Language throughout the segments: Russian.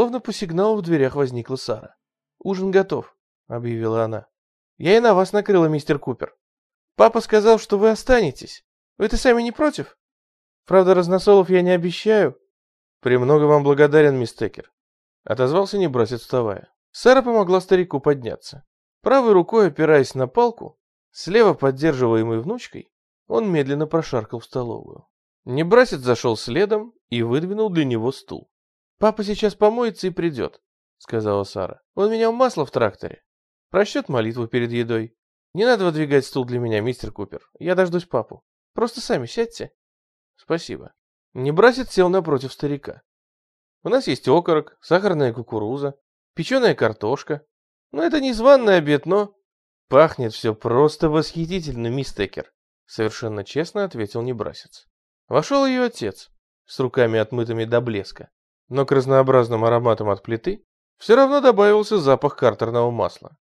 Словно по сигналу в дверях возникла Сара. «Ужин готов», — объявила она. «Я и на вас накрыла, мистер Купер. Папа сказал, что вы останетесь. Вы-то сами не против? Правда, разносолов я не обещаю». «Премного вам благодарен, мисс Текер», — отозвался небрасец, вставая. Сара помогла старику подняться. Правой рукой, опираясь на палку, слева поддерживаемой внучкой, он медленно прошаркал в столовую. Небрасец зашел следом и выдвинул для него стул. «Папа сейчас помоется и придет», — сказала Сара. «Он меня в масло в тракторе. Прочтет молитву перед едой. Не надо выдвигать стул для меня, мистер Купер. Я дождусь папу. Просто сами сядьте». «Спасибо». Небрасец сел напротив старика. «У нас есть окорок, сахарная кукуруза, печеная картошка. Ну, это не званный обед, но...» «Пахнет все просто восхитительно, мисс Текер», — совершенно честно ответил Небрасец. Вошел ее отец, с руками отмытыми до блеска но к разнообразным ароматам от плиты все равно добавился запах картерного масла.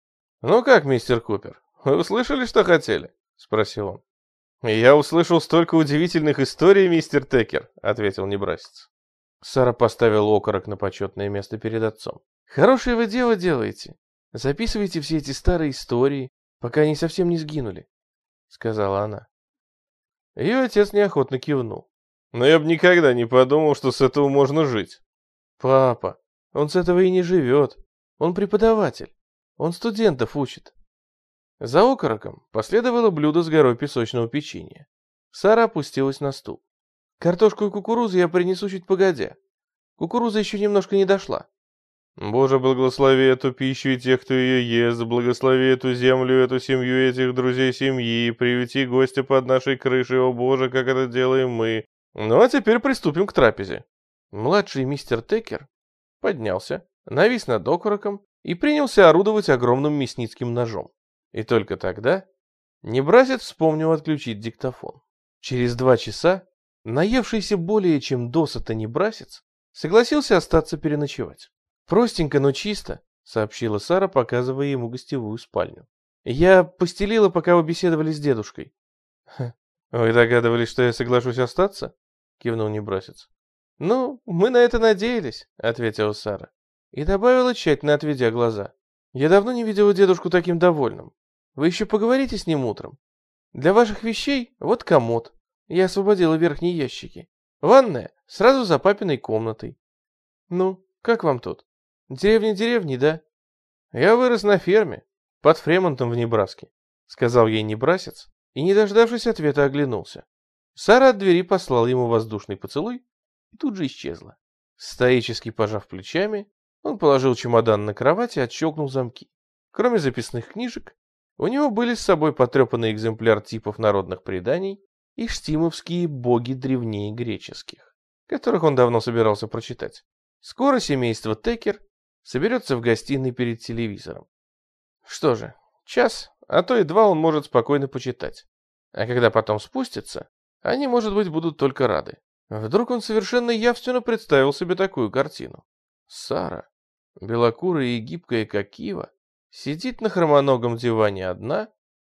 «Ну как, мистер Купер, вы услышали, что хотели?» — спросил он. «Я услышал столько удивительных историй, мистер Текер», — ответил небрасец. Сара поставила окорок на почетное место перед отцом. «Хорошее вы дело делаете. Записывайте все эти старые истории, пока они совсем не сгинули», — сказала она. Ее отец неохотно кивнул. «Но я бы никогда не подумал, что с этого можно жить». Папа, он с этого и не живет. Он преподаватель. Он студентов учит. За окороком последовало блюдо с горой песочного печенья. Сара опустилась на стул. Картошку и кукурузу я принесу чуть погодя. Кукуруза еще немножко не дошла. Боже, благослови эту пищу и тех, кто ее ест, благослови эту землю, эту семью, этих друзей семьи, привети гостя под нашей крышей, о Боже, как это делаем мы. Ну а теперь приступим к трапезе. Младший мистер Текер поднялся, навис над окороком и принялся орудовать огромным мясницким ножом. И только тогда Небрасец вспомнил отключить диктофон. Через два часа наевшийся более чем досыта Небрасец согласился остаться переночевать. «Простенько, но чисто», — сообщила Сара, показывая ему гостевую спальню. «Я постелила, пока вы беседовали с дедушкой». «Вы догадывались, что я соглашусь остаться?» — кивнул Небрасец. «Ну, мы на это надеялись», — ответила Сара. И добавила, тщательно отведя глаза. «Я давно не видела дедушку таким довольным. Вы еще поговорите с ним утром. Для ваших вещей вот комод. Я освободила верхние ящики. Ванная сразу за папиной комнатой. Ну, как вам тут? Деревня деревни, да? Я вырос на ферме, под Фремонтом в Небраске», — сказал ей небрасец, и, не дождавшись ответа, оглянулся. Сара от двери послал ему воздушный поцелуй и тут же исчезла. Стоически пожав плечами, он положил чемодан на кровать и отщелкнул замки. Кроме записных книжек, у него были с собой потрепанный экземпляр типов народных преданий и штимовские боги древнее греческих, которых он давно собирался прочитать. Скоро семейство Текер соберется в гостиной перед телевизором. Что же, час, а то и два он может спокойно почитать. А когда потом спустится, они, может быть, будут только рады. Вдруг он совершенно явственно представил себе такую картину. Сара, белокурая и гибкая, как ива, сидит на хромоногом диване одна,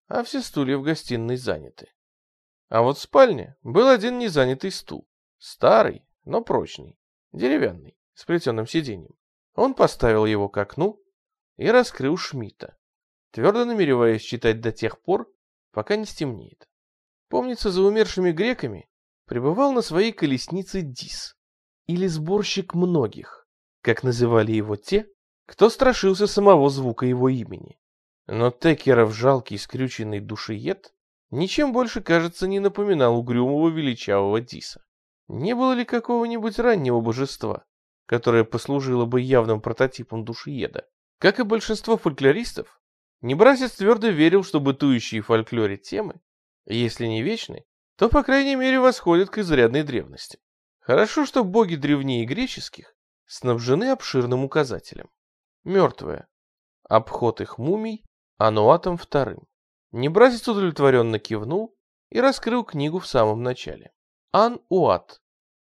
а все стулья в гостиной заняты. А вот в спальне был один незанятый стул. Старый, но прочный, деревянный, с плетеным сиденьем. Он поставил его к окну и раскрыл Шмидта, твердо намереваясь читать до тех пор, пока не стемнеет. Помнится, за умершими греками пребывал на своей колеснице Дис, или сборщик многих, как называли его те, кто страшился самого звука его имени. Но Текеров жалкий скрюченный душиед ничем больше, кажется, не напоминал угрюмого величавого Диса. Не было ли какого-нибудь раннего божества, которая послужила бы явным прототипом душиеда. Как и большинство фольклористов, Небрасец твердо верил, что бытующие в фольклоре темы, если не вечны, то, по крайней мере, восходят к изрядной древности. Хорошо, что боги древнее греческих снабжены обширным указателем. Мертвые. Обход их мумий Ануатом вторым. Небрасец удовлетворенно кивнул и раскрыл книгу в самом начале. Ан-Уат.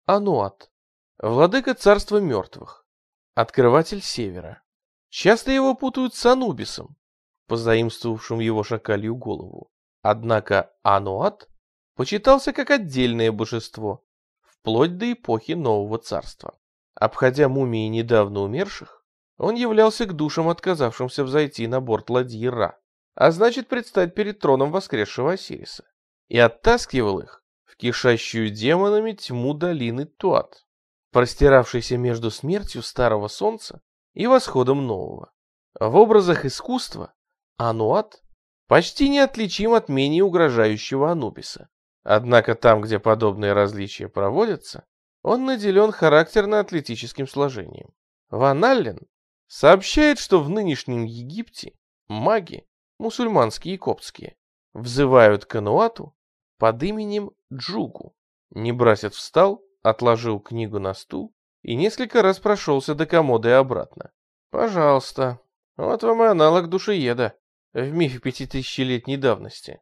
Ануат. Владыка царства мертвых. Открыватель севера. Часто его путают с Анубисом, позаимствовавшим его шакалью голову. Однако Ануат почитался как отдельное божество, вплоть до эпохи Нового Царства. Обходя мумии недавно умерших, он являлся к душам, отказавшимся взойти на борт ладьи Ра, а значит предстать перед троном воскресшего Осириса, и оттаскивал их в кишащую демонами тьму долины Туат, простиравшейся между смертью старого солнца и восходом нового. В образах искусства Ануат почти неотличим от менее угрожающего Анубиса. Однако там, где подобные различия проводятся, он наделен характерно-атлетическим сложением. Ван Аллен сообщает, что в нынешнем Египте маги, мусульманские и коптские, взывают к Ануату под именем Джугу. Небрасец встал, отложил книгу на стул и несколько раз прошелся до комоды и обратно. Пожалуйста, вот вам и аналог душееда в мифе пятитысячелетней давности.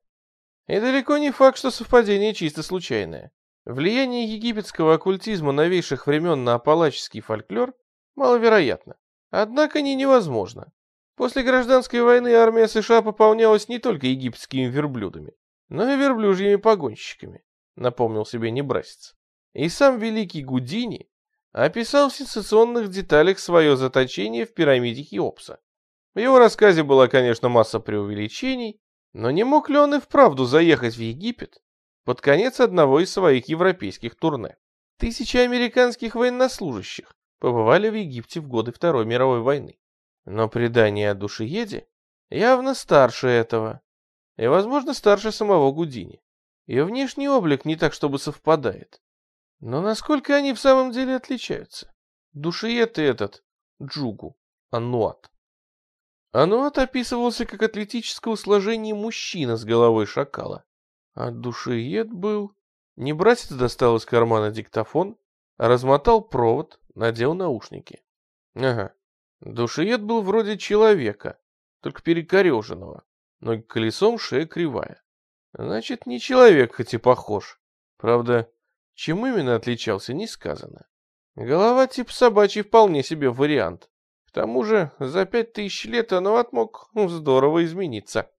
И далеко не факт, что совпадение чисто случайное. Влияние египетского оккультизма новейших времен на апалаческий фольклор маловероятно. Однако не невозможно. После гражданской войны армия США пополнялась не только египетскими верблюдами, но и верблюжьими погонщиками, напомнил себе Небрасец. И сам великий Гудини описал в сенсационных деталях свое заточение в пирамиде Хеопса. В его рассказе была, конечно, масса преувеличений, но не мог ли он и вправду заехать в Египет под конец одного из своих европейских турне? Тысячи американских военнослужащих побывали в Египте в годы Второй мировой войны. Но предание о душееде явно старше этого, и, возможно, старше самого Гудини. И внешний облик не так, чтобы совпадает. Но насколько они в самом деле отличаются? Душеед и этот, Джугу, Ануат. Ануат описывался как атлетического сложения мужчина с головой шакала. А душеед был... Небрасец достал из кармана диктофон, размотал провод, надел наушники. Ага, душеед был вроде человека, только перекореженного, но колесом шея кривая. Значит, не человек, хоть и похож. Правда, чем именно отличался, не сказано. Голова тип собачий вполне себе вариант. Тому же за пять тысяч лет Ануат мог здорово измениться.